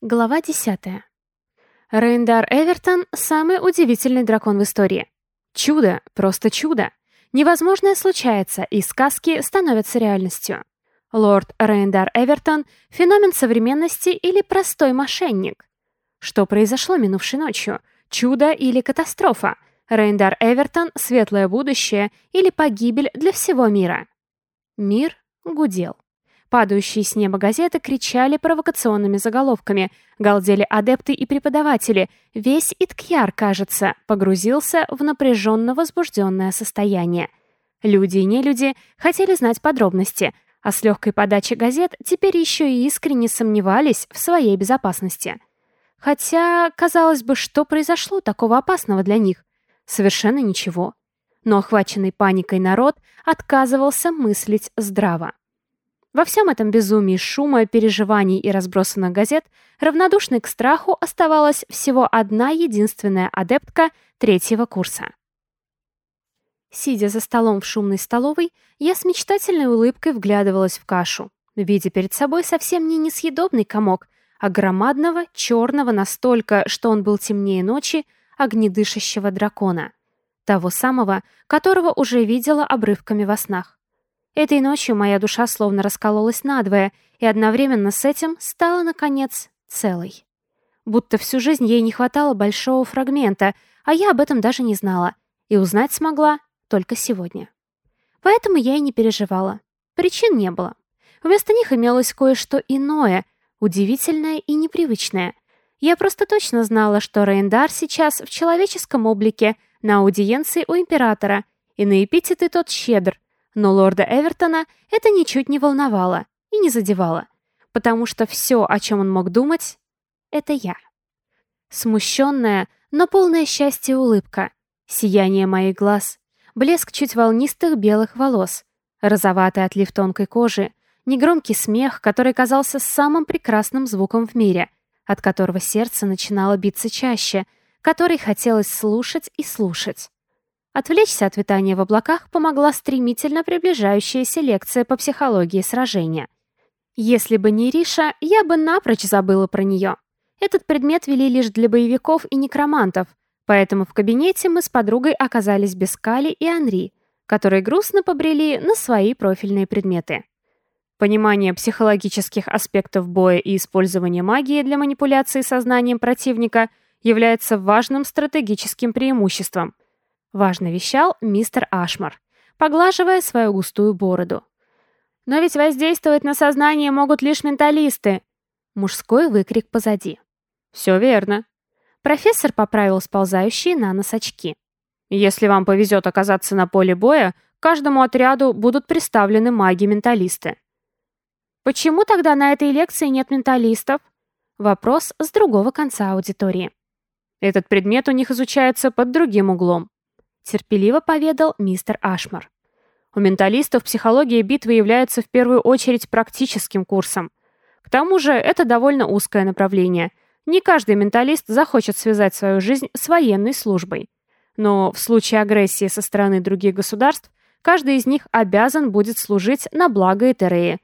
Глава 10. Рейндар Эвертон — самый удивительный дракон в истории. Чудо, просто чудо. Невозможное случается, и сказки становятся реальностью. Лорд Рейндар Эвертон — феномен современности или простой мошенник? Что произошло минувшей ночью? Чудо или катастрофа? Рейндар Эвертон — светлое будущее или погибель для всего мира? Мир гудел. Падающие с неба газеты кричали провокационными заголовками, галдели адепты и преподаватели. Весь Иткьяр, кажется, погрузился в напряженно возбужденное состояние. Люди и нелюди хотели знать подробности, а с легкой подачи газет теперь еще и искренне сомневались в своей безопасности. Хотя, казалось бы, что произошло такого опасного для них? Совершенно ничего. Но охваченный паникой народ отказывался мыслить здраво. Во всем этом безумии шума, переживаний и разбросанных газет равнодушной к страху оставалась всего одна единственная адептка третьего курса. Сидя за столом в шумной столовой, я с мечтательной улыбкой вглядывалась в кашу, видя перед собой совсем не несъедобный комок, а громадного, черного настолько, что он был темнее ночи, огнедышащего дракона. Того самого, которого уже видела обрывками во снах. Этой ночью моя душа словно раскололась надвое, и одновременно с этим стала, наконец, целой. Будто всю жизнь ей не хватало большого фрагмента, а я об этом даже не знала, и узнать смогла только сегодня. Поэтому я и не переживала. Причин не было. Вместо них имелось кое-что иное, удивительное и непривычное. Я просто точно знала, что Рейндар сейчас в человеческом облике на аудиенции у императора, и на эпитеты тот щедр, но лорда Эвертона это ничуть не волновало и не задевало, потому что все, о чем он мог думать, это я. Смущенная, но полное счастье улыбка, сияние моих глаз, блеск чуть волнистых белых волос, розоватый отлив тонкой кожи, негромкий смех, который казался самым прекрасным звуком в мире, от которого сердце начинало биться чаще, который хотелось слушать и слушать. Отвлечься от витания в облаках помогла стремительно приближающаяся лекция по психологии сражения. Если бы не Риша, я бы напрочь забыла про нее. Этот предмет вели лишь для боевиков и некромантов, поэтому в кабинете мы с подругой оказались без Кали и Анри, которые грустно побрели на свои профильные предметы. Понимание психологических аспектов боя и использование магии для манипуляции сознанием противника является важным стратегическим преимуществом – Важно вещал мистер Ашмар, поглаживая свою густую бороду. «Но ведь воздействовать на сознание могут лишь менталисты!» Мужской выкрик позади. «Все верно». Профессор поправил сползающие на нос очки. «Если вам повезет оказаться на поле боя, каждому отряду будут представлены маги-менталисты». «Почему тогда на этой лекции нет менталистов?» Вопрос с другого конца аудитории. Этот предмет у них изучается под другим углом терпеливо поведал мистер Ашмар. У менталистов психология битвы является в первую очередь практическим курсом. К тому же это довольно узкое направление. Не каждый менталист захочет связать свою жизнь с военной службой. Но в случае агрессии со стороны других государств, каждый из них обязан будет служить на благо Этереи.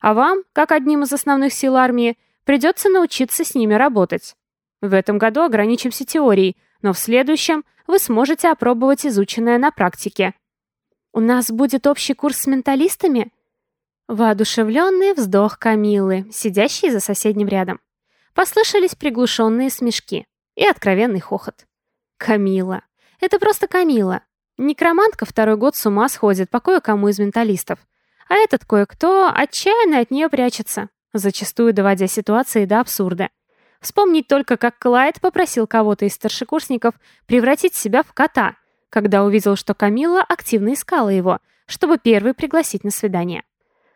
А вам, как одним из основных сил армии, придется научиться с ними работать. В этом году ограничимся теорией, но в следующем вы сможете опробовать изученное на практике. У нас будет общий курс с менталистами? Воодушевленный вздох Камилы, сидящей за соседним рядом. Послышались приглушенные смешки и откровенный хохот. Камила. Это просто Камила. Некромантка второй год с ума сходит по кое-кому из менталистов. А этот кое-кто отчаянно от нее прячется, зачастую доводя ситуации до абсурда. Вспомнить только, как Клайд попросил кого-то из старшекурсников превратить себя в кота, когда увидел, что Камила активно искала его, чтобы первый пригласить на свидание.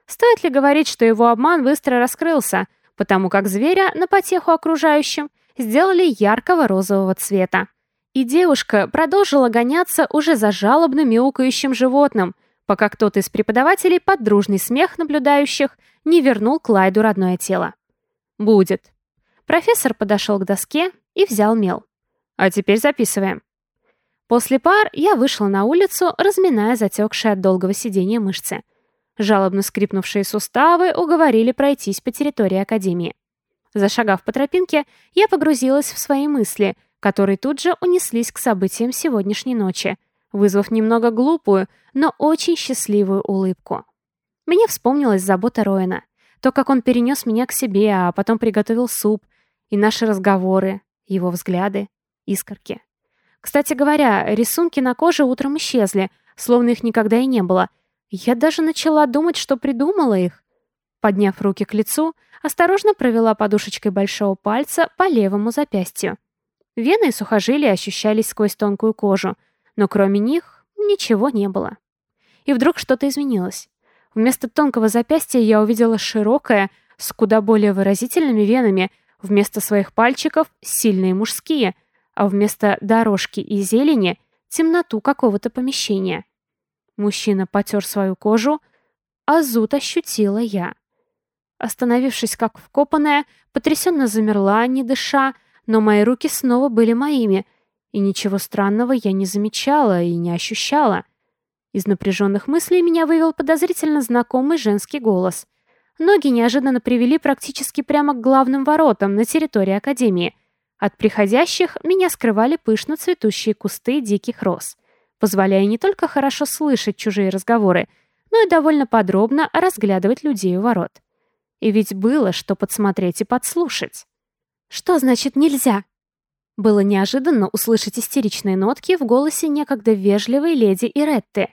Стоит ли говорить, что его обман быстро раскрылся, потому как зверя на потеху окружающим сделали яркого розового цвета. И девушка продолжила гоняться уже за жалобно мяукающим животным, пока кто-то из преподавателей под дружный смех наблюдающих не вернул Клайду родное тело. «Будет», Профессор подошел к доске и взял мел. А теперь записываем. После пар я вышла на улицу, разминая затекшие от долгого сидения мышцы. Жалобно скрипнувшие суставы уговорили пройтись по территории Академии. Зашагав по тропинке, я погрузилась в свои мысли, которые тут же унеслись к событиям сегодняшней ночи, вызвав немного глупую, но очень счастливую улыбку. Мне вспомнилась забота Роина, то, как он перенес меня к себе, а потом приготовил суп, и наши разговоры, его взгляды, искорки. Кстати говоря, рисунки на коже утром исчезли, словно их никогда и не было. Я даже начала думать, что придумала их. Подняв руки к лицу, осторожно провела подушечкой большого пальца по левому запястью. Вены и сухожилия ощущались сквозь тонкую кожу, но кроме них ничего не было. И вдруг что-то изменилось. Вместо тонкого запястья я увидела широкое, с куда более выразительными венами, вместо своих пальчиков — сильные мужские, а вместо дорожки и зелени — темноту какого-то помещения. Мужчина потер свою кожу, а зуд ощутила я. Остановившись как вкопанная, потрясенно замерла, не дыша, но мои руки снова были моими, и ничего странного я не замечала и не ощущала. Из напряженных мыслей меня вывел подозрительно знакомый женский голос. Ноги неожиданно привели практически прямо к главным воротам на территории Академии. От приходящих меня скрывали пышно цветущие кусты диких роз, позволяя не только хорошо слышать чужие разговоры, но и довольно подробно разглядывать людей у ворот. И ведь было что подсмотреть и подслушать. «Что значит нельзя?» Было неожиданно услышать истеричные нотки в голосе некогда вежливой леди Иретты.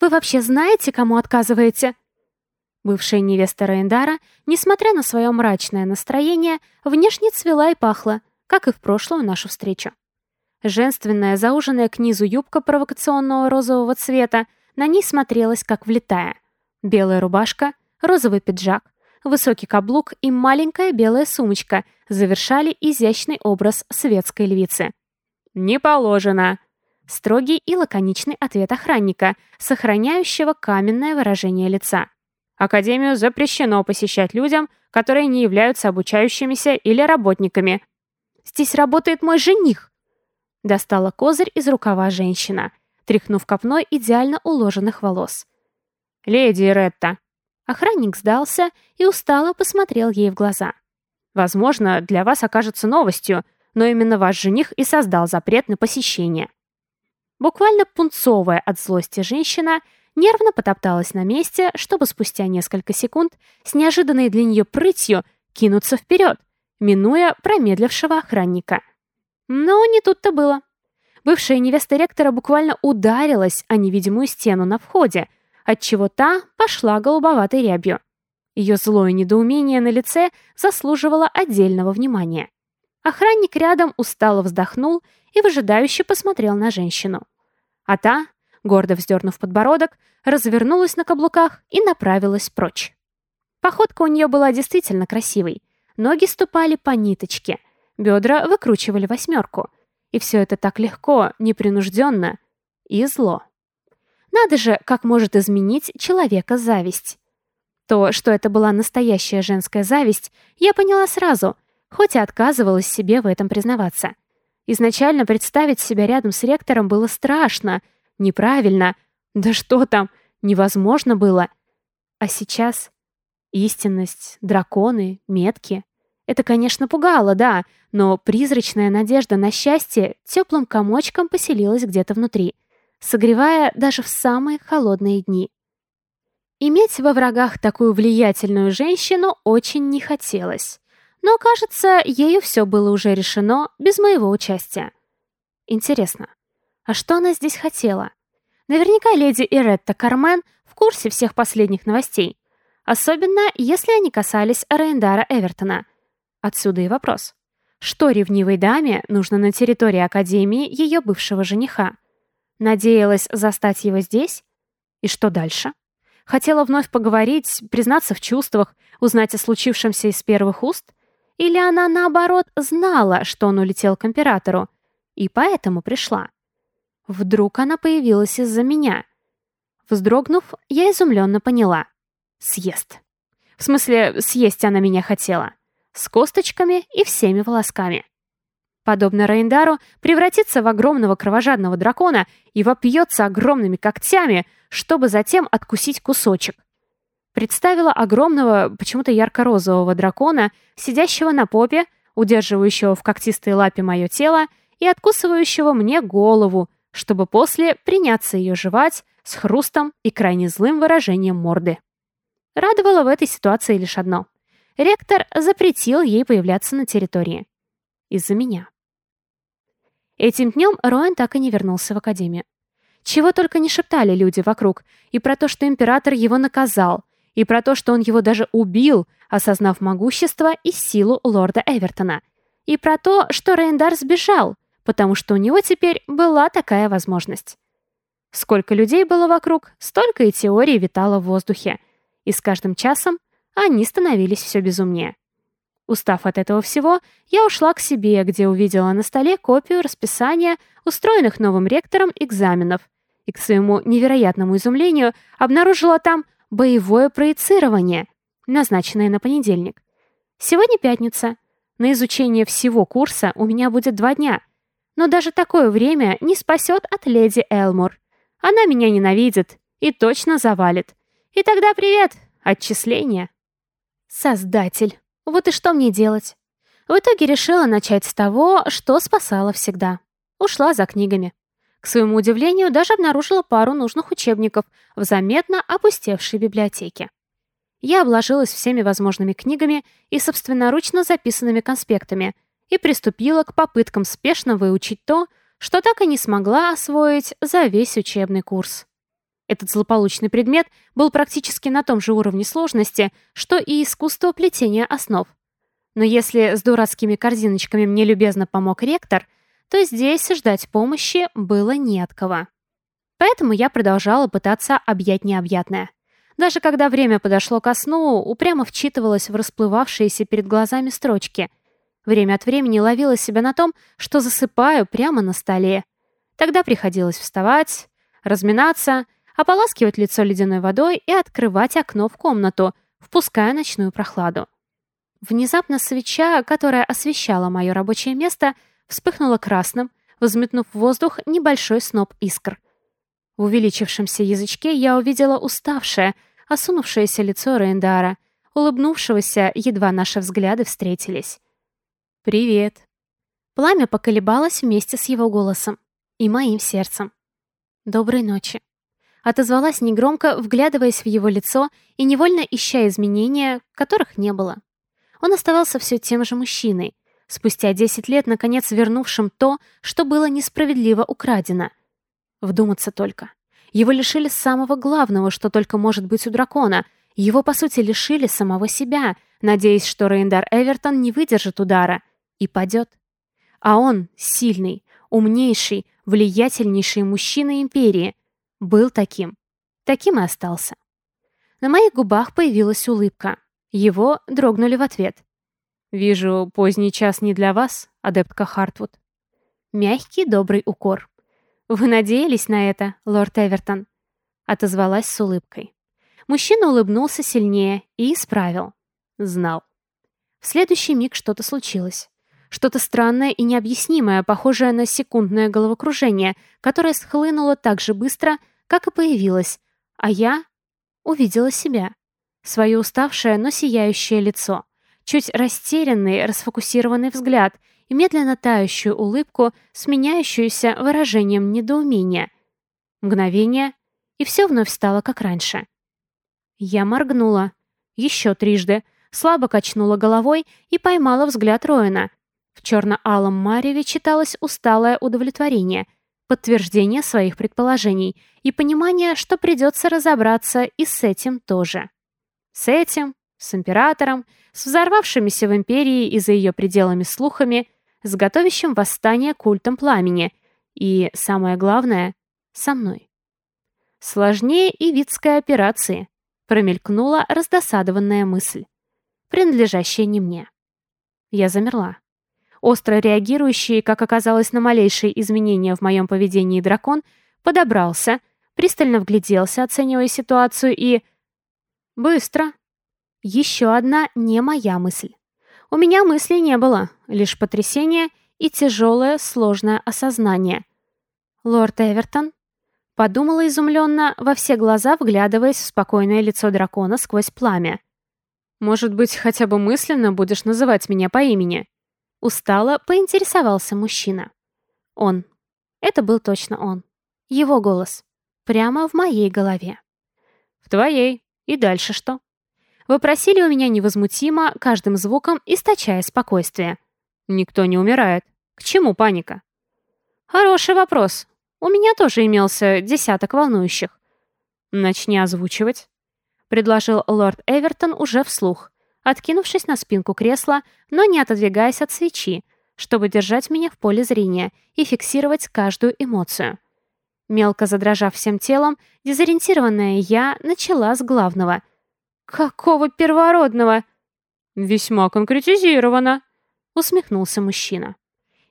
«Вы вообще знаете, кому отказываете?» Бывшая невеста Рейндара, несмотря на свое мрачное настроение, внешне цвела и пахла, как и в прошлую нашу встречу. Женственная, зауженная к низу юбка провокационного розового цвета на ней смотрелась как влетая. Белая рубашка, розовый пиджак, высокий каблук и маленькая белая сумочка завершали изящный образ светской львицы. «Не положено!» Строгий и лаконичный ответ охранника, сохраняющего каменное выражение лица. Академию запрещено посещать людям, которые не являются обучающимися или работниками. «Здесь работает мой жених!» Достала козырь из рукава женщина, тряхнув копной идеально уложенных волос. «Леди Ретта!» Охранник сдался и устало посмотрел ей в глаза. «Возможно, для вас окажется новостью, но именно ваш жених и создал запрет на посещение». Буквально пунцовая от злости женщина нервно потопталась на месте, чтобы спустя несколько секунд с неожиданной для нее прытью кинуться вперед, минуя промедлившего охранника. Но не тут-то было. Бывшая невеста ректора буквально ударилась о невидимую стену на входе, отчего та пошла голубоватой рябью. Ее злое недоумение на лице заслуживало отдельного внимания. Охранник рядом устало вздохнул и выжидающе посмотрел на женщину. А та, гордо вздернув подбородок, развернулась на каблуках и направилась прочь. Походка у нее была действительно красивой. Ноги ступали по ниточке, бедра выкручивали восьмерку. И все это так легко, непринужденно и зло. Надо же, как может изменить человека зависть. То, что это была настоящая женская зависть, я поняла сразу, хоть и отказывалась себе в этом признаваться. Изначально представить себя рядом с ректором было страшно, неправильно, да что там, невозможно было. А сейчас истинность, драконы, метки. Это, конечно, пугало, да, но призрачная надежда на счастье теплым комочком поселилась где-то внутри — согревая даже в самые холодные дни. Иметь во врагах такую влиятельную женщину очень не хотелось. Но, кажется, ею все было уже решено без моего участия. Интересно, а что она здесь хотела? Наверняка леди Иретта Кармен в курсе всех последних новостей. Особенно, если они касались Рейндара Эвертона. Отсюда и вопрос. Что ревнивой даме нужно на территории Академии ее бывшего жениха? Надеялась застать его здесь? И что дальше? Хотела вновь поговорить, признаться в чувствах, узнать о случившемся из первых уст? Или она, наоборот, знала, что он улетел к императору, и поэтому пришла? Вдруг она появилась из-за меня? Вздрогнув, я изумленно поняла. Съест. В смысле, съесть она меня хотела. С косточками и всеми волосками подобно Рейндару, превратится в огромного кровожадного дракона и вопьется огромными когтями, чтобы затем откусить кусочек. представила огромного, почему-то ярко-розового дракона, сидящего на попе, удерживающего в когтистой лапе мое тело и откусывающего мне голову, чтобы после приняться ее жевать с хрустом и крайне злым выражением морды. Радовало в этой ситуации лишь одно. Ректор запретил ей появляться на территории. Из-за меня. Этим днем Роэн так и не вернулся в академию. Чего только не шептали люди вокруг, и про то, что император его наказал, и про то, что он его даже убил, осознав могущество и силу лорда Эвертона, и про то, что Рейндар сбежал, потому что у него теперь была такая возможность. Сколько людей было вокруг, столько и теорий витало в воздухе, и с каждым часом они становились все безумнее. Устав от этого всего, я ушла к себе, где увидела на столе копию расписания устроенных новым ректором экзаменов и, к своему невероятному изумлению, обнаружила там боевое проецирование, назначенное на понедельник. Сегодня пятница. На изучение всего курса у меня будет два дня. Но даже такое время не спасет от леди Элмур. Она меня ненавидит и точно завалит. И тогда привет, отчисление. Создатель. Вот и что мне делать? В итоге решила начать с того, что спасала всегда. Ушла за книгами. К своему удивлению, даже обнаружила пару нужных учебников в заметно опустевшей библиотеке. Я обложилась всеми возможными книгами и собственноручно записанными конспектами и приступила к попыткам спешно выучить то, что так и не смогла освоить за весь учебный курс. Этот злополучный предмет был практически на том же уровне сложности, что и искусство плетения основ. Но если с дурацкими корзиночками мне любезно помог ректор, то здесь ждать помощи было не от кого. Поэтому я продолжала пытаться объять необъятное. Даже когда время подошло ко сну, упрямо вчитывалась в расплывавшиеся перед глазами строчки. Время от времени ловила себя на том, что засыпаю прямо на столе. Тогда приходилось вставать, разминаться — ополаскивать лицо ледяной водой и открывать окно в комнату, впуская ночную прохладу. Внезапно свеча, которая освещала мое рабочее место, вспыхнула красным, взметнув в воздух небольшой сноп искр. В увеличившемся язычке я увидела уставшее, осунувшееся лицо Рейндара, улыбнувшегося, едва наши взгляды встретились. «Привет». Пламя поколебалось вместе с его голосом и моим сердцем. «Доброй ночи». Отозвалась негромко, вглядываясь в его лицо и невольно ища изменения, которых не было. Он оставался все тем же мужчиной, спустя 10 лет, наконец, вернувшим то, что было несправедливо украдено. Вдуматься только. Его лишили самого главного, что только может быть у дракона. Его, по сути, лишили самого себя, надеясь, что Рейндар Эвертон не выдержит удара и падет. А он сильный, умнейший, влиятельнейший мужчина Империи, был таким. Таким и остался. На моих губах появилась улыбка. Его дрогнули в ответ. «Вижу, поздний час не для вас, адептка Хартвуд». Мягкий, добрый укор. «Вы надеялись на это, лорд Эвертон?» Отозвалась с улыбкой. Мужчина улыбнулся сильнее и исправил. Знал. В следующий миг что-то случилось. Что-то странное и необъяснимое, похожее на секундное головокружение, которое схлынуло так же быстро, как и появилось, а я увидела себя. Свое уставшее, но сияющее лицо, чуть растерянный, расфокусированный взгляд и медленно тающую улыбку, сменяющуюся выражением недоумения. Мгновение, и все вновь стало как раньше. Я моргнула. Еще трижды. Слабо качнула головой и поймала взгляд Роина, в черно-алом мареве читалось усталое удовлетворение, подтверждение своих предположений и понимание, что придется разобраться и с этим тоже. С этим, с императором, с взорвавшимися в империи и за ее пределами слухами, с готовящим восстание культом пламени и, самое главное, со мной. Сложнее и видской операции, промелькнула раздосадованная мысль, принадлежащая не мне. Я замерла. Остро реагирующий, как оказалось, на малейшие изменения в моем поведении дракон, подобрался, пристально вгляделся, оценивая ситуацию и... Быстро. Еще одна не моя мысль. У меня мыслей не было, лишь потрясение и тяжелое, сложное осознание. «Лорд Эвертон?» Подумала изумленно, во все глаза вглядываясь в спокойное лицо дракона сквозь пламя. «Может быть, хотя бы мысленно будешь называть меня по имени?» Устало поинтересовался мужчина. Он. Это был точно он. Его голос. Прямо в моей голове. «В твоей. И дальше что?» Вы просили у меня невозмутимо, каждым звуком источая спокойствие. Никто не умирает. К чему паника? Хороший вопрос. У меня тоже имелся десяток волнующих. Начни озвучивать. Предложил лорд Эвертон уже вслух, откинувшись на спинку кресла, но не отодвигаясь от свечи, чтобы держать меня в поле зрения и фиксировать каждую эмоцию. Мелко задрожав всем телом, дезориентированная я начала с главного — «Какого первородного?» «Весьма конкретизировано», — усмехнулся мужчина.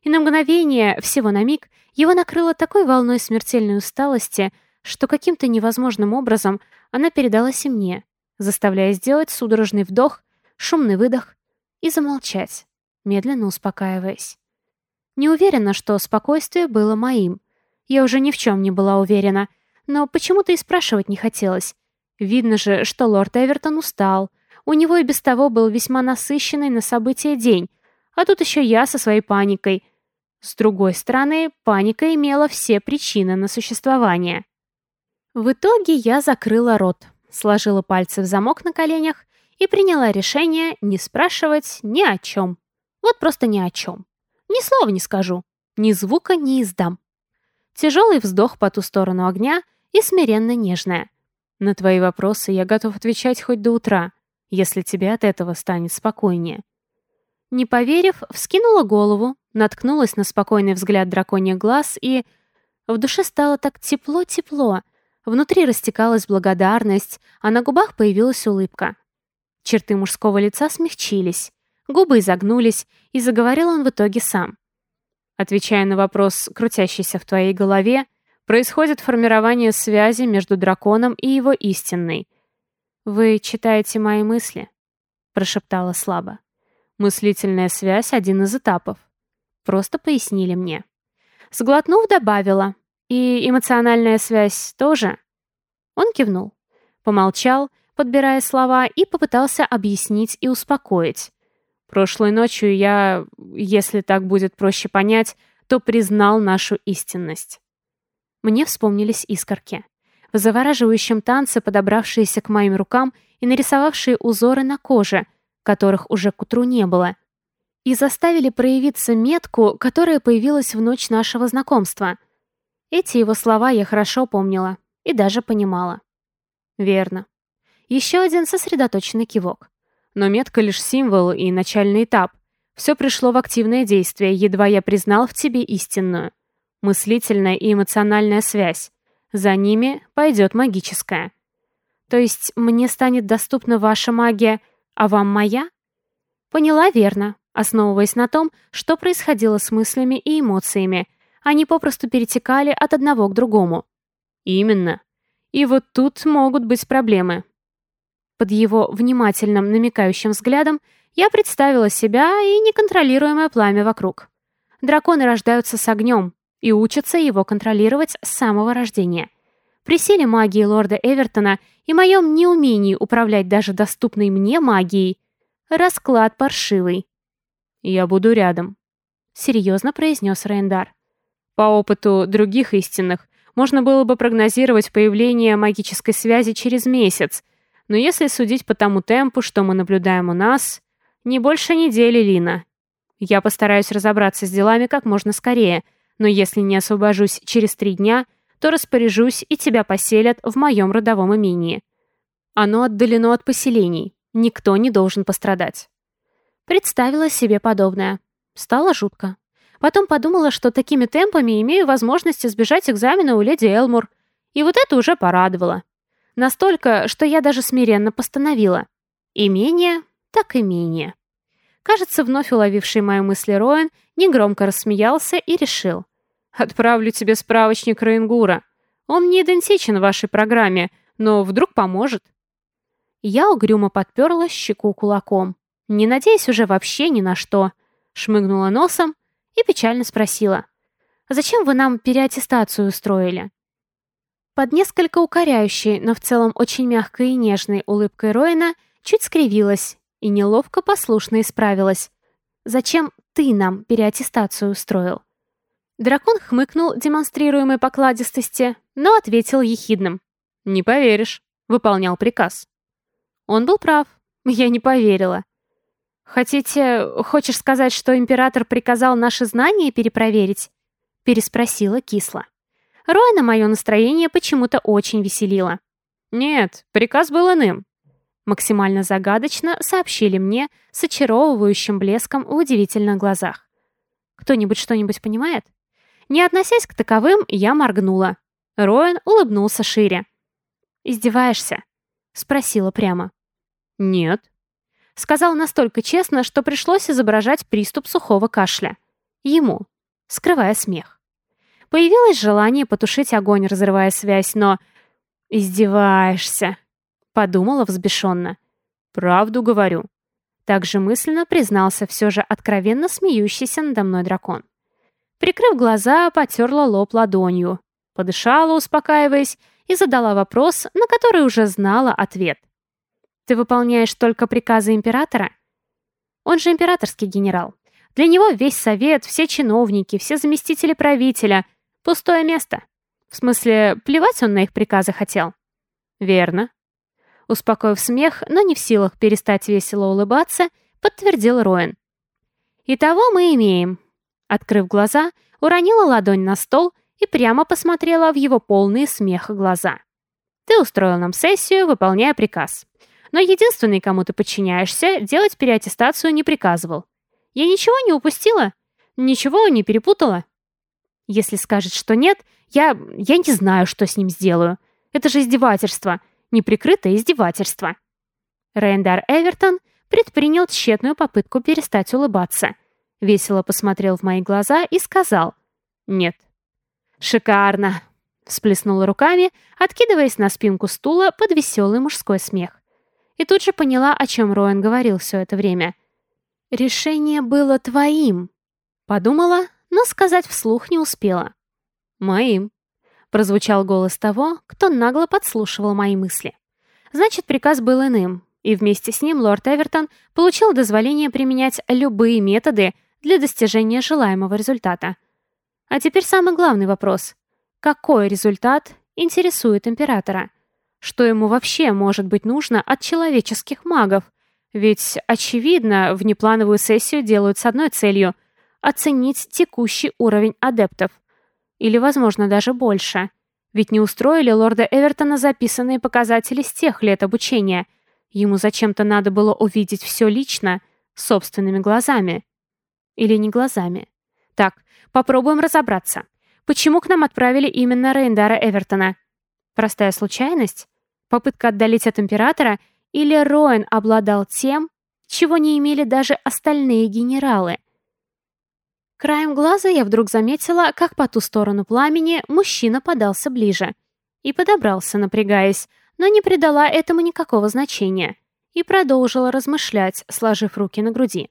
И на мгновение, всего на миг, его накрыло такой волной смертельной усталости, что каким-то невозможным образом она передалась и мне, заставляя сделать судорожный вдох, шумный выдох и замолчать, медленно успокаиваясь. Не уверена, что спокойствие было моим. Я уже ни в чем не была уверена, но почему-то и спрашивать не хотелось, Видно же, что лорд Эвертон устал. У него и без того был весьма насыщенный на события день, а тут еще я со своей паникой. С другой стороны, паника имела все причины на существование. В итоге я закрыла рот, сложила пальцы в замок на коленях и приняла решение не спрашивать ни о чем. Вот просто ни о чем. Ни слова не скажу, ни звука не издам. Тяжелый вздох по ту сторону огня и смиренно нежная. На твои вопросы я готов отвечать хоть до утра, если тебе от этого станет спокойнее. Не поверив, вскинула голову, наткнулась на спокойный взгляд драконьих глаз и... В душе стало так тепло-тепло. Внутри растекалась благодарность, а на губах появилась улыбка. Черты мужского лица смягчились, губы изогнулись, и заговорил он в итоге сам. Отвечая на вопрос, крутящийся в твоей голове, происходит формирование связи между драконом и его истинной. «Вы читаете мои мысли?» — прошептала слабо. «Мыслительная связь — один из этапов. Просто пояснили мне». Сглотнув, добавила. «И эмоциональная связь тоже?» Он кивнул. Помолчал, подбирая слова, и попытался объяснить и успокоить. «Прошлой ночью я, если так будет проще понять, то признал нашу истинность. Мне вспомнились искорки. В завораживающем танце подобравшиеся к моим рукам и нарисовавшие узоры на коже, которых уже к утру не было. И заставили проявиться метку, которая появилась в ночь нашего знакомства. Эти его слова я хорошо помнила и даже понимала. Верно. Еще один сосредоточенный кивок. Но метка лишь символ и начальный этап. Все пришло в активное действие, едва я признал в тебе истинную мыслительная и эмоциональная связь. За ними пойдет магическая. То есть мне станет доступна ваша магия, а вам моя? Поняла верно, основываясь на том, что происходило с мыслями и эмоциями. Они попросту перетекали от одного к другому. Именно. И вот тут могут быть проблемы. Под его внимательным намекающим взглядом я представила себя и неконтролируемое пламя вокруг. Драконы рождаются с огнем, и учатся его контролировать с самого рождения. При силе магии лорда Эвертона и моем неумении управлять даже доступной мне магией, расклад паршивый. «Я буду рядом», — серьезно произнес Рейндар. По опыту других истинных, можно было бы прогнозировать появление магической связи через месяц, но если судить по тому темпу, что мы наблюдаем у нас, не больше недели, Лина. Я постараюсь разобраться с делами как можно скорее — но если не освобожусь через три дня, то распоряжусь, и тебя поселят в моем родовом имении. Оно отдалено от поселений, никто не должен пострадать. Представила себе подобное. Стало жутко. Потом подумала, что такими темпами имею возможность избежать экзамена у леди Элмур. И вот это уже порадовало. Настолько, что я даже смиренно постановила. Имение, так имение. Кажется, вновь уловивший мои мысли Роэн негромко рассмеялся и решил. «Отправлю тебе справочник Рейнгура. Он не идентичен вашей программе, но вдруг поможет». Я угрюмо подперла щеку кулаком, не надеясь уже вообще ни на что. Шмыгнула носом и печально спросила. «Зачем вы нам переаттестацию устроили?» Под несколько укоряющей, но в целом очень мягкой и нежной улыбкой Роина чуть скривилась и неловко послушно исправилась. «Зачем ты нам переаттестацию устроил?» Дракон хмыкнул демонстрируемой покладистости, но ответил ехидным. «Не поверишь. Выполнял приказ». Он был прав. Я не поверила. «Хотите... Хочешь сказать, что император приказал наши знания перепроверить?» Переспросила кисло. Роя мое настроение почему-то очень веселило. «Нет, приказ был иным», — максимально загадочно сообщили мне с очаровывающим блеском в удивительных глазах. «Кто-нибудь что-нибудь понимает?» Не относясь к таковым, я моргнула. Роэн улыбнулся шире. «Издеваешься?» — спросила прямо. «Нет». Сказал настолько честно, что пришлось изображать приступ сухого кашля. Ему, скрывая смех. Появилось желание потушить огонь, разрывая связь, но... «Издеваешься», — подумала взбешенно. «Правду говорю». Также мысленно признался все же откровенно смеющийся надо мной дракон. Прикрыв глаза, потерла лоб ладонью, подышала, успокаиваясь, и задала вопрос, на который уже знала ответ. «Ты выполняешь только приказы императора?» Он же императорский генерал. Для него весь совет, все чиновники, все заместители правителя — Пустое место. В смысле, плевать он на их приказы хотел. Верно. Успокоив смех, но не в силах перестать весело улыбаться, подтвердил Роэн. «Итого мы имеем». Открыв глаза, уронила ладонь на стол и прямо посмотрела в его полные смеха глаза. «Ты устроил нам сессию, выполняя приказ. Но единственный, кому ты подчиняешься, делать переаттестацию не приказывал. Я ничего не упустила? Ничего не перепутала?» Если скажет, что нет, я... я не знаю, что с ним сделаю. Это же издевательство. Неприкрытое издевательство. Рейндар Эвертон предпринял тщетную попытку перестать улыбаться. Весело посмотрел в мои глаза и сказал «Нет». «Шикарно!» Всплеснула руками, откидываясь на спинку стула под веселый мужской смех. И тут же поняла, о чем Роэн говорил все это время. «Решение было твоим», — подумала, но сказать вслух не успела. «Моим», — прозвучал голос того, кто нагло подслушивал мои мысли. Значит, приказ был иным, и вместе с ним лорд Эвертон получил дозволение применять любые методы для достижения желаемого результата. А теперь самый главный вопрос. Какой результат интересует императора? Что ему вообще может быть нужно от человеческих магов? Ведь, очевидно, внеплановую сессию делают с одной целью — оценить текущий уровень адептов. Или, возможно, даже больше. Ведь не устроили лорда Эвертона записанные показатели с тех лет обучения. Ему зачем-то надо было увидеть все лично, собственными глазами. Или не глазами. Так, попробуем разобраться. Почему к нам отправили именно Рейндара Эвертона? Простая случайность? Попытка отдалить от императора? Или Роэн обладал тем, чего не имели даже остальные генералы? Краем глаза я вдруг заметила, как по ту сторону пламени мужчина подался ближе и подобрался, напрягаясь, но не придала этому никакого значения и продолжила размышлять, сложив руки на груди.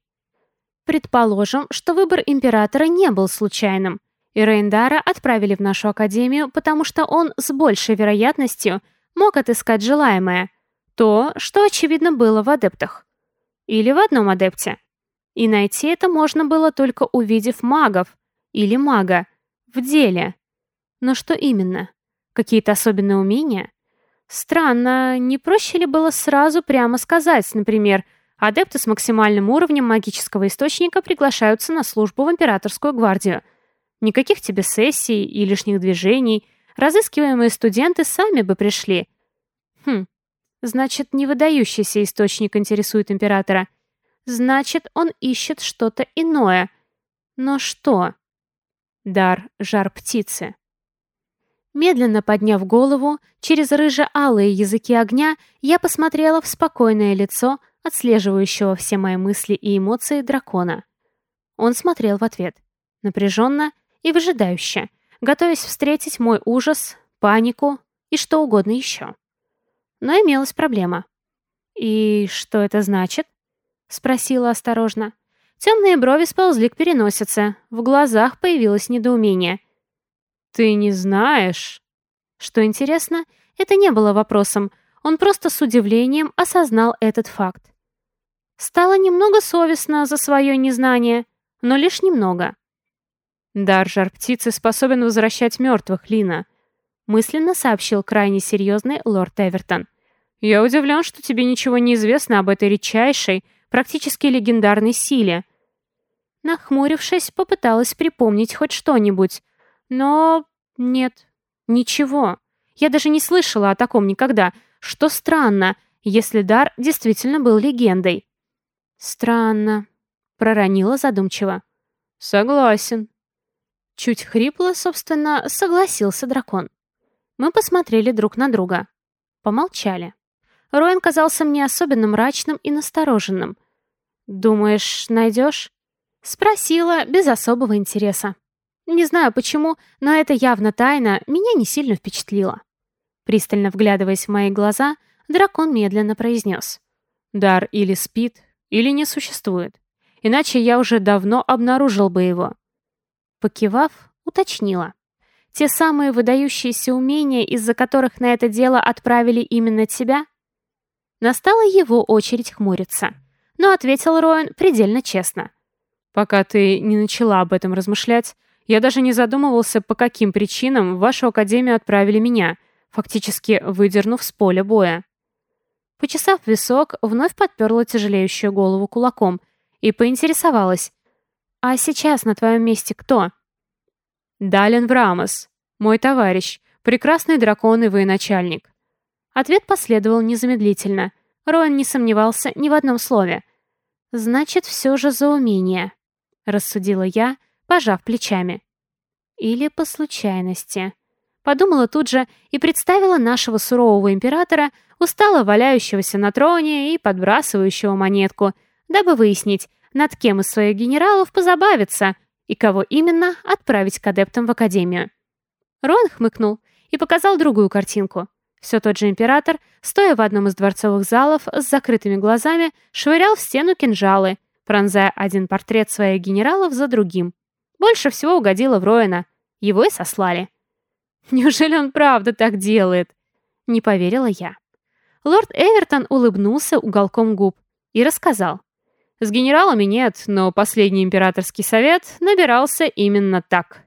Предположим, что выбор императора не был случайным, и Рейндара отправили в нашу академию, потому что он с большей вероятностью мог отыскать желаемое, то, что очевидно было в адептах. Или в одном адепте. И найти это можно было только увидев магов или мага в деле. Но что именно? Какие-то особенные умения? Странно, не проще ли было сразу прямо сказать, например, адепты с максимальным уровнем магического источника приглашаются на службу в императорскую гвардию. Никаких тебе сессий и лишних движений. Разыскиваемые студенты сами бы пришли. Хм, значит, не выдающийся источник интересует императора. Значит, он ищет что-то иное. Но что? Дар жар птицы. Медленно подняв голову, через рыже-алые языки огня, я посмотрела в спокойное лицо, отслеживающего все мои мысли и эмоции дракона. Он смотрел в ответ, напряженно и выжидающе, готовясь встретить мой ужас, панику и что угодно еще. Но имелась проблема. И что это значит? — спросила осторожно. Темные брови сползли к переносице. В глазах появилось недоумение. «Ты не знаешь?» Что интересно, это не было вопросом, он просто с удивлением осознал этот факт. Стало немного совестно за свое незнание, но лишь немного. «Дар жар-птицы способен возвращать мертвых, Лина», мысленно сообщил крайне серьезный лорд Эвертон. «Я удивлен, что тебе ничего не известно об этой редчайшей, практически легендарной силе». Нахмурившись, попыталась припомнить хоть что-нибудь, но нет, ничего. Я даже не слышала о таком никогда, что странно, если дар действительно был легендой. «Странно», — проронила задумчиво. «Согласен». Чуть хрипло, собственно, согласился дракон. Мы посмотрели друг на друга. Помолчали. Роэн казался мне особенно мрачным и настороженным. «Думаешь, найдешь?» Спросила без особого интереса. Не знаю почему, но эта явно тайна меня не сильно впечатлила. Пристально вглядываясь в мои глаза, дракон медленно произнес. «Дар или спит, или не существует. Иначе я уже давно обнаружил бы его». Покивав, уточнила. Те самые выдающиеся умения, из-за которых на это дело отправили именно тебя? Настала его очередь хмуриться. Но ответил Роэн предельно честно. Пока ты не начала об этом размышлять, я даже не задумывался, по каким причинам в вашу академию отправили меня, фактически выдернув с поля боя. Почесав висок, вновь подперла тяжелеющую голову кулаком и поинтересовалась. «А сейчас на твоем месте кто?» Далин Врамос, мой товарищ, прекрасный дракон и военачальник. Ответ последовал незамедлительно. Роэн не сомневался ни в одном слове. «Значит, все же за умение», — рассудила я, пожав плечами. «Или по случайности». Подумала тут же и представила нашего сурового императора, устало валяющегося на троне и подбрасывающего монетку, дабы выяснить, над кем из своих генералов позабавиться — и кого именно отправить к адептам в академию. Рон хмыкнул и показал другую картинку. Все тот же император, стоя в одном из дворцовых залов с закрытыми глазами, швырял в стену кинжалы, пронзая один портрет своих генералов за другим. Больше всего угодило в Роэна. Его и сослали. Неужели он правда так делает? Не поверила я. Лорд Эвертон улыбнулся уголком губ и рассказал. С генералами нет, но последний императорский совет набирался именно так.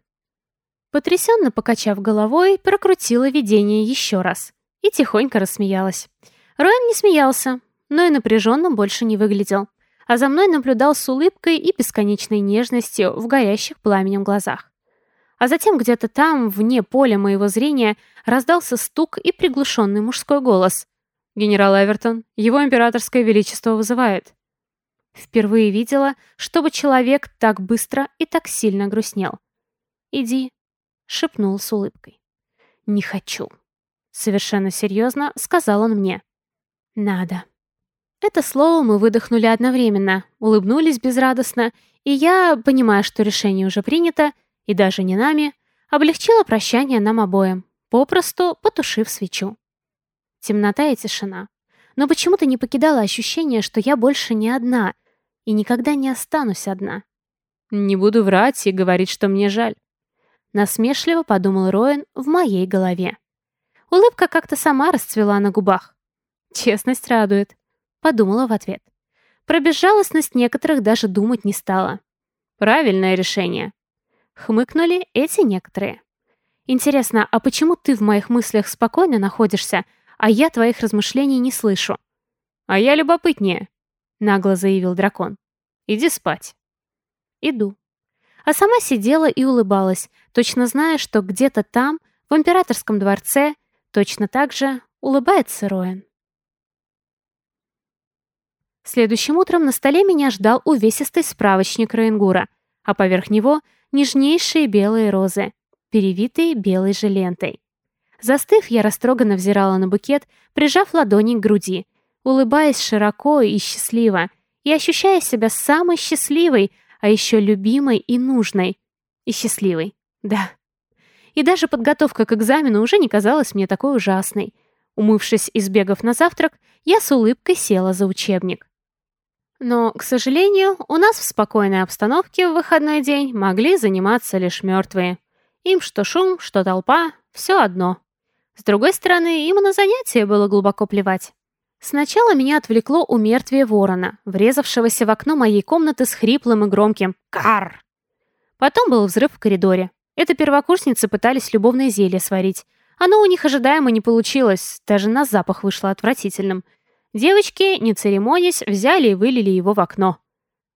Потрясенно покачав головой, прокрутила видение еще раз и тихонько рассмеялась. Роэн не смеялся, но и напряженным больше не выглядел, а за мной наблюдал с улыбкой и бесконечной нежностью в горящих пламенем глазах. А затем где-то там, вне поля моего зрения, раздался стук и приглушенный мужской голос. «Генерал Эвертон, его императорское величество вызывает». Впервые видела, чтобы человек так быстро и так сильно грустнел. «Иди», — шепнул с улыбкой. «Не хочу», — совершенно серьезно сказал он мне. «Надо». Это слово мы выдохнули одновременно, улыбнулись безрадостно, и я, понимая, что решение уже принято, и даже не нами, облегчила прощание нам обоим, попросту потушив свечу. Темнота и тишина но почему-то не покидало ощущение, что я больше не одна и никогда не останусь одна. Не буду врать и говорить, что мне жаль. Насмешливо подумал Роэн в моей голове. Улыбка как-то сама расцвела на губах. Честность радует, подумала в ответ. Про безжалостность некоторых даже думать не стала. Правильное решение. Хмыкнули эти некоторые. Интересно, а почему ты в моих мыслях спокойно находишься, а я твоих размышлений не слышу. А я любопытнее, нагло заявил дракон. Иди спать. Иду. А сама сидела и улыбалась, точно зная, что где-то там, в императорском дворце, точно так же улыбается Роэн. Следующим утром на столе меня ждал увесистый справочник Рейнгура, а поверх него нежнейшие белые розы, перевитые белой же лентой. Застыв, я растроганно взирала на букет, прижав ладони к груди, улыбаясь широко и счастливо, и ощущая себя самой счастливой, а еще любимой и нужной. И счастливой, да. И даже подготовка к экзамену уже не казалась мне такой ужасной. Умывшись и сбегав на завтрак, я с улыбкой села за учебник. Но, к сожалению, у нас в спокойной обстановке в выходной день могли заниматься лишь мертвые. Им что шум, что толпа, все одно. С другой стороны, им на занятие было глубоко плевать. Сначала меня отвлекло умертвие ворона, врезавшегося в окно моей комнаты с хриплым и громким «Карр!». Потом был взрыв в коридоре. Это первокурсницы пытались любовное зелье сварить. Оно у них ожидаемо не получилось, даже на запах вышло отвратительным. Девочки, не церемонясь, взяли и вылили его в окно.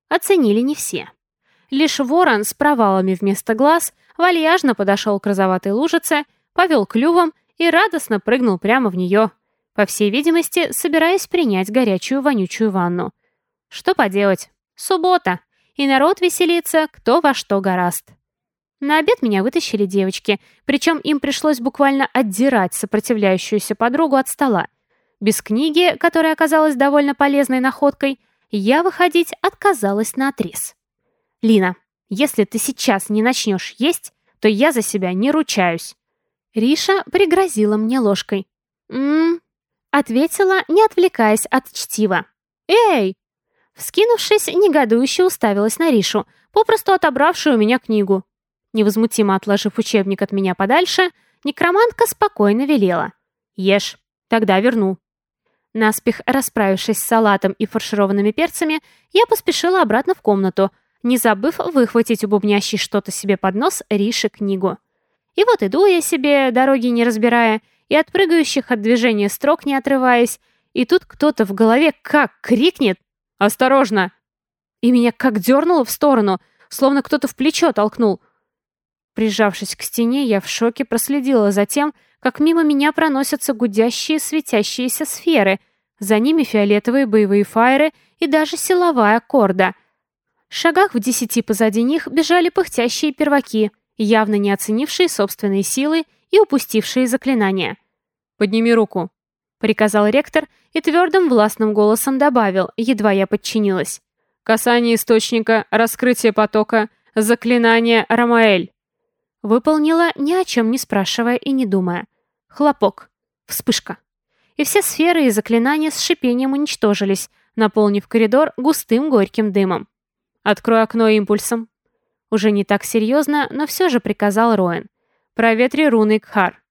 Оценили не все. Лишь ворон с провалами вместо глаз вальяжно подошел к розоватой лужице, повел клювом и радостно прыгнул прямо в нее, по всей видимости, собираясь принять горячую вонючую ванну. Что поделать? Суббота, и народ веселится, кто во что гораст. На обед меня вытащили девочки, причем им пришлось буквально отдирать сопротивляющуюся подругу от стола. Без книги, которая оказалась довольно полезной находкой, я выходить отказалась на отрез. «Лина, если ты сейчас не начнешь есть, то я за себя не ручаюсь». Риша пригрозила мне ложкой. «М-м-м», ответила, не отвлекаясь от чтива. «Эй!» Вскинувшись, негодующе уставилась на Ришу, попросту отобравшую у меня книгу. Невозмутимо отложив учебник от меня подальше, некромантка спокойно велела. «Ешь, тогда верну». Наспех расправившись с салатом и фаршированными перцами, я поспешила обратно в комнату, не забыв выхватить у бубнящей что-то себе под нос Риши книгу. И вот иду я себе, дороги не разбирая, и от прыгающих от движения строк не отрываясь, и тут кто-то в голове как крикнет «Осторожно!» И меня как дернуло в сторону, словно кто-то в плечо толкнул. Прижавшись к стене, я в шоке проследила за тем, как мимо меня проносятся гудящие светящиеся сферы, за ними фиолетовые боевые фаеры и даже силовая корда. В шагах в десяти позади них бежали пыхтящие перваки, явно не оценившие собственные силы и упустившие заклинания. «Подними руку», — приказал ректор и твердым властным голосом добавил, едва я подчинилась. «Касание источника, раскрытие потока, заклинание Рамаэль». Выполнила, ни о чем не спрашивая и не думая. Хлопок. Вспышка. И все сферы и заклинания с шипением уничтожились, наполнив коридор густым горьким дымом. «Открой окно импульсом». Уже не так серьезно, но все же приказал Роэн. «Проветри руны Кхар».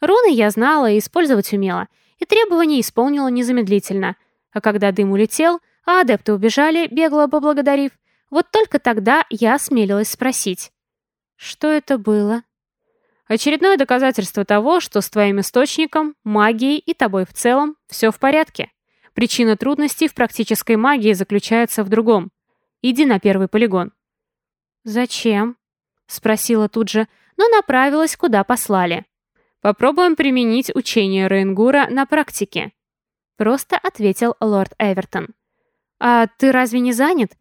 Руны я знала и использовать умела, и требования исполнила незамедлительно. А когда дым улетел, а адепты убежали, бегло поблагодарив, вот только тогда я осмелилась спросить. «Что это было?» Очередное доказательство того, что с твоим источником, магией и тобой в целом все в порядке. Причина трудностей в практической магии заключается в другом. Иди на первый полигон. «Зачем?» — спросила тут же, но направилась, куда послали. «Попробуем применить учение Рейнгура на практике», — просто ответил лорд Эвертон. «А ты разве не занят?»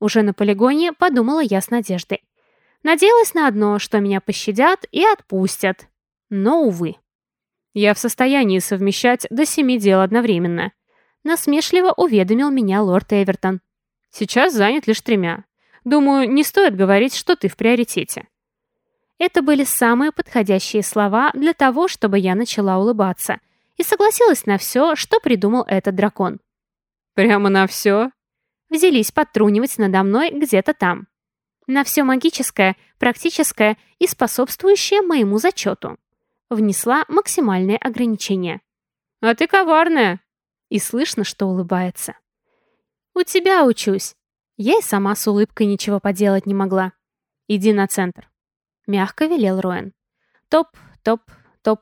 Уже на полигоне подумала я с надеждой. Надеялась на одно, что меня пощадят и отпустят. Но, увы. Я в состоянии совмещать до семи дел одновременно. Насмешливо уведомил меня лорд Эвертон. Сейчас занят лишь тремя. Думаю, не стоит говорить, что ты в приоритете. Это были самые подходящие слова для того, чтобы я начала улыбаться и согласилась на все, что придумал этот дракон. «Прямо на все?» Взялись подтрунивать надо мной где-то там на все магическое, практическое и способствующее моему зачету. Внесла максимальные ограничения. «А ты коварная!» И слышно, что улыбается. «У тебя учусь!» Я и сама с улыбкой ничего поделать не могла. «Иди на центр!» Мягко велел Роэн. Топ, топ, топ.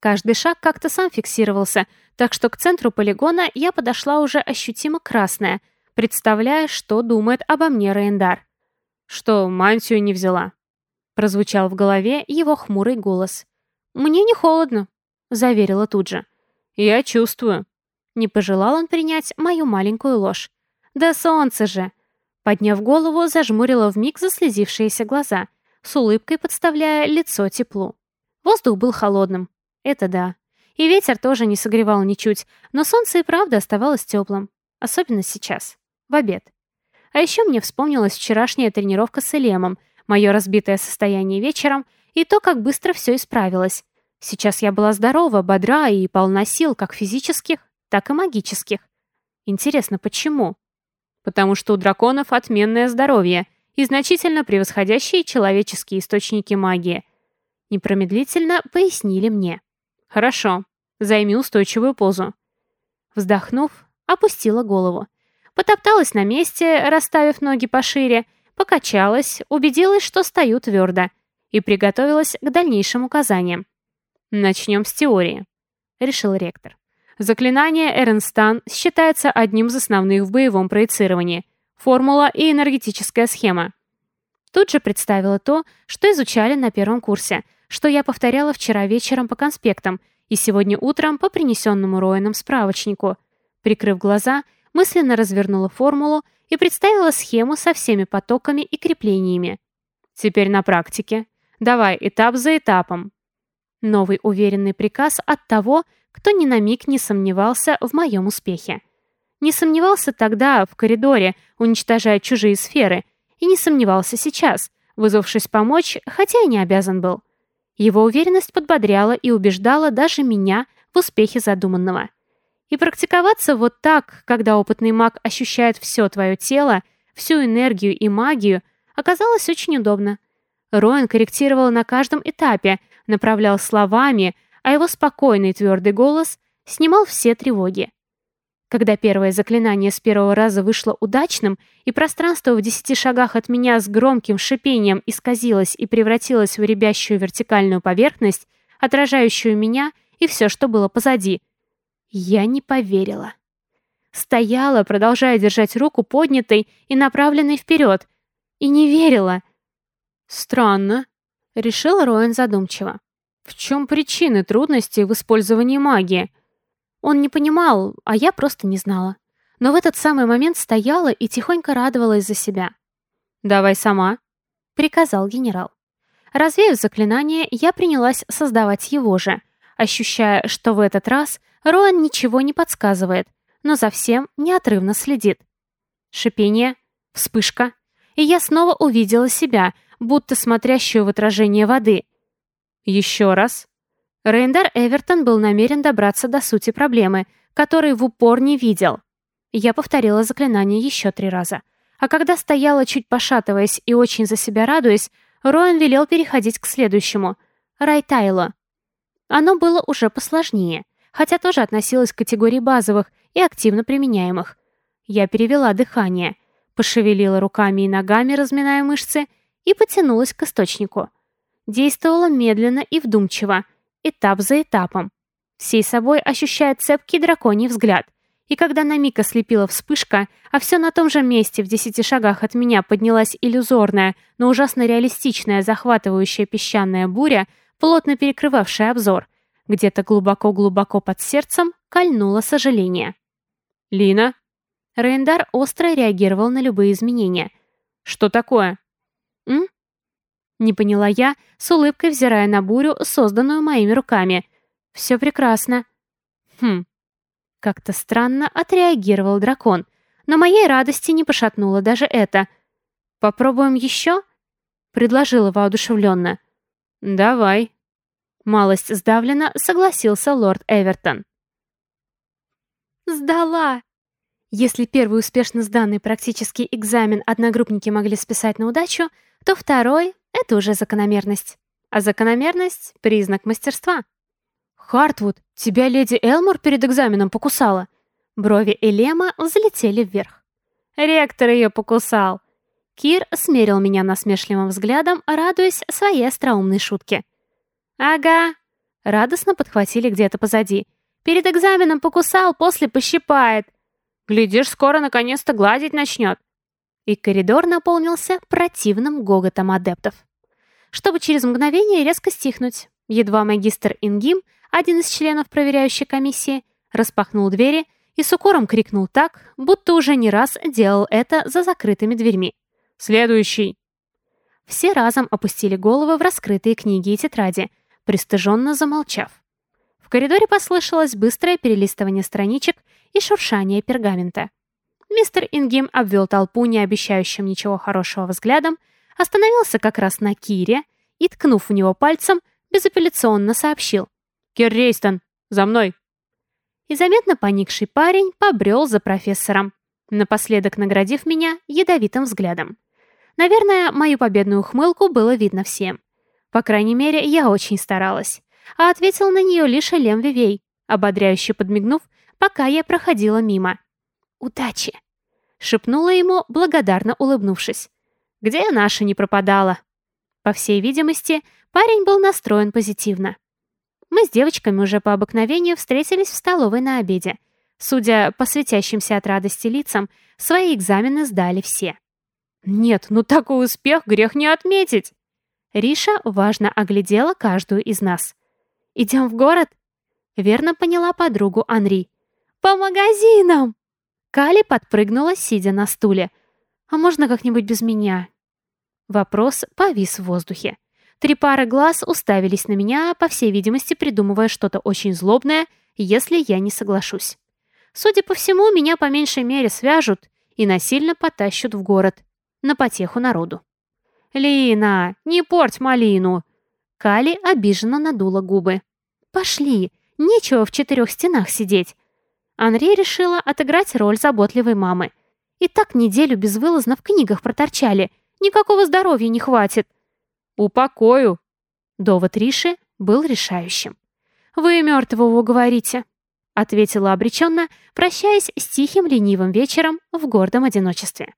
Каждый шаг как-то сам фиксировался, так что к центру полигона я подошла уже ощутимо красная, представляя, что думает обо мне Рейндар. «Что, мантию не взяла?» Прозвучал в голове его хмурый голос. «Мне не холодно», — заверила тут же. «Я чувствую». Не пожелал он принять мою маленькую ложь. «Да солнце же!» Подняв голову, зажмурила вмиг заслезившиеся глаза, с улыбкой подставляя лицо теплу. Воздух был холодным. Это да. И ветер тоже не согревал ничуть, но солнце и правда оставалось теплым. Особенно сейчас. В обед. А еще мне вспомнилась вчерашняя тренировка с Элемом, мое разбитое состояние вечером и то, как быстро все исправилось. Сейчас я была здорова, бодра и полна сил как физических, так и магических. Интересно, почему? Потому что у драконов отменное здоровье и значительно превосходящие человеческие источники магии. Непромедлительно пояснили мне. «Хорошо. Займи устойчивую позу». Вздохнув, опустила голову. Потопталась на месте, расставив ноги пошире, покачалась, убедилась, что стою твердо, и приготовилась к дальнейшим указаниям. «Начнем с теории», — решил ректор. Заклинание Эренстан считается одним из основных в боевом проецировании. Формула и энергетическая схема. Тут же представила то, что изучали на первом курсе, что я повторяла вчера вечером по конспектам и сегодня утром по принесенному Роином справочнику. Прикрыв глаза, мысленно развернула формулу и представила схему со всеми потоками и креплениями. Теперь на практике. Давай этап за этапом. Новый уверенный приказ от того, кто ни на миг не сомневался в моем успехе. Не сомневался тогда, в коридоре, уничтожая чужие сферы, и не сомневался сейчас, вызвавшись помочь, хотя и не обязан был. Его уверенность подбодряла и убеждала даже меня в успехе задуманного. И практиковаться вот так, когда опытный маг ощущает все твое тело, всю энергию и магию, оказалось очень удобно. Роэн корректировал на каждом этапе, направлял словами, а его спокойный твердый голос снимал все тревоги. Когда первое заклинание с первого раза вышло удачным, и пространство в десяти шагах от меня с громким шипением исказилось и превратилось в рябящую вертикальную поверхность, отражающую меня и все, что было позади, я не поверила. Стояла, продолжая держать руку поднятой и направленной вперед, и не верила. «Странно», — решил Роэн задумчиво. В чем причины трудностей в использовании магии? Он не понимал, а я просто не знала. Но в этот самый момент стояла и тихонько радовалась за себя. «Давай сама», — приказал генерал. Развеяв заклинание, я принялась создавать его же, ощущая, что в этот раз Роан ничего не подсказывает, но за всем неотрывно следит. Шипение, вспышка, и я снова увидела себя, будто смотрящую в отражение воды — еще раз. Рейндар Эвертон был намерен добраться до сути проблемы, которой в упор не видел. Я повторила заклинание еще три раза. А когда стояла, чуть пошатываясь и очень за себя радуясь, Роэн велел переходить к следующему — Райтайло. Оно было уже посложнее, хотя тоже относилось к категории базовых и активно применяемых. Я перевела дыхание, пошевелила руками и ногами, разминая мышцы, и потянулась к источнику — Действовала медленно и вдумчиво, этап за этапом. Всей собой ощущая цепкий драконий взгляд. И когда на миг ослепила вспышка, а все на том же месте в десяти шагах от меня поднялась иллюзорная, но ужасно реалистичная захватывающая песчаная буря, плотно перекрывавшая обзор, где-то глубоко-глубоко под сердцем кольнуло сожаление. «Лина?» Рейндар остро реагировал на любые изменения. «Что такое?» «М? Не поняла я, с улыбкой взирая на бурю, созданную моими руками. Все прекрасно. Хм. Как-то странно отреагировал дракон. Но моей радости не пошатнуло даже это. «Попробуем еще?» Предложила воодушевленно. «Давай». Малость сдавленно согласился лорд Эвертон. «Сдала!» Если первый успешно сданный практический экзамен одногруппники могли списать на удачу, то второй это уже закономерность. А закономерность — признак мастерства. «Хартвуд, тебя леди Элмор перед экзаменом покусала?» Брови Элема взлетели вверх. «Ректор ее покусал!» Кир смерил меня насмешливым взглядом, радуясь своей остроумной шутке. «Ага!» Радостно подхватили где-то позади. «Перед экзаменом покусал, после пощипает!» «Глядишь, скоро наконец-то гладить начнет!» и коридор наполнился противным гоготом адептов. Чтобы через мгновение резко стихнуть, едва магистр Ингим, один из членов проверяющей комиссии, распахнул двери и с укором крикнул так, будто уже не раз делал это за закрытыми дверьми. «Следующий!» Все разом опустили головы в раскрытые книги и тетради, пристыженно замолчав. В коридоре послышалось быстрое перелистывание страничек и шуршание пергамента. Мистер Ингим обвел толпу, не обещающим ничего хорошего взглядом, остановился как раз на Кире и, ткнув в него пальцем, безапелляционно сообщил. «Кир Рейстон, за мной!» И заметно поникший парень побрел за профессором, напоследок наградив меня ядовитым взглядом. Наверное, мою победную ухмылку было видно всем. По крайней мере, я очень старалась. а ответил на нее лишь Элем Вивей, ободряюще подмигнув, пока я проходила мимо. «Удачи!» — шепнула ему, благодарно улыбнувшись. «Где наша не пропадала?» По всей видимости, парень был настроен позитивно. Мы с девочками уже по обыкновению встретились в столовой на обеде. Судя по светящимся от радости лицам, свои экзамены сдали все. «Нет, ну такой успех грех не отметить!» Риша важно оглядела каждую из нас. «Идем в город?» Верно поняла подругу Анри. «По магазинам!» Кали подпрыгнула, сидя на стуле. «А можно как-нибудь без меня?» Вопрос повис в воздухе. Три пары глаз уставились на меня, по всей видимости, придумывая что-то очень злобное, если я не соглашусь. Судя по всему, меня по меньшей мере свяжут и насильно потащат в город. На потеху народу. «Лина, не порть малину!» Кали обиженно надула губы. «Пошли, нечего в четырех стенах сидеть». Анри решила отыграть роль заботливой мамы. И так неделю безвылазно в книгах проторчали. Никакого здоровья не хватит. «Упокою!» Довод Риши был решающим. «Вы мертвого говорите», — ответила обреченно, прощаясь с тихим ленивым вечером в гордом одиночестве.